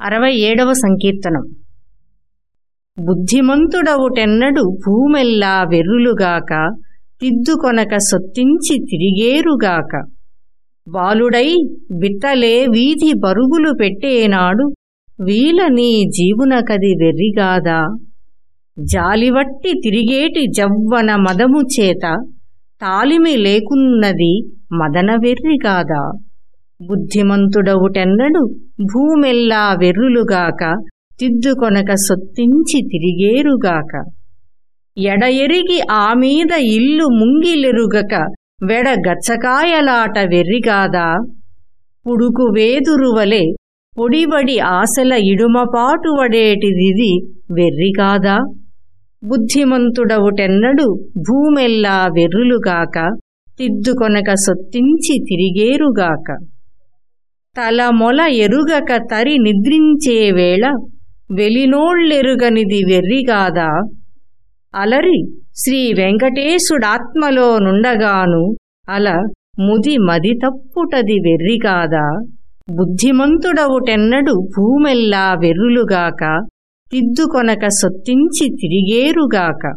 అరవై ఏడవ సంకీర్తనం. బుద్ధిమంతుడవుటెన్నడు భూమెల్లా వెర్రులుగాక తిద్దుకొనక సొత్తించి తిరిగేరుగాక. బాలుడై బిట్టలే వీధి బరుగులు పెట్టేనాడు వీలని జీవునకది వెర్రిగాదా? జాలివట్టి తిరిగేటి జవ్వన మదము చేత తాలిమి లేకున్నది మదన వెర్రిగాదా? బుద్ధిమంతుడవుటెన్నడు భూమెల్లా వెర్రులుగాక తిద్దుకొనక సొత్తించి తిరిగేరుగాక. ఎడఎరిగి ఆమీద ఇల్లు ముంగిలెరుగక వెడ గచ్చకాయలాట వెర్రిగాదా? పుడుకు వేదురువలే పొడిబడి ఆశల ఇడుమపాటువడేటిదిది వెర్రిగాదా? బుద్ధిమంతుడవుటెన్నడు భూమెల్లా వెర్రులుగాక తిద్దుకొనక సొత్తించి తిరిగేరుగాక. తల మొల ఎరుగక తరి నిద్రించే వేళ వెలినోళ్ళెరుగనిది వెర్రిగాదా. అలరి శ్రీ వెంకటేశుడాత్మలో నుండగాను అల ముది మది తప్పుటది వెర్రిగాదా. బుద్ధిమంతుడవుటెన్నడు భూమెల్లా వెర్రులుగాక తిద్దుకొనక సొత్తించి తిరిగేరుగాక.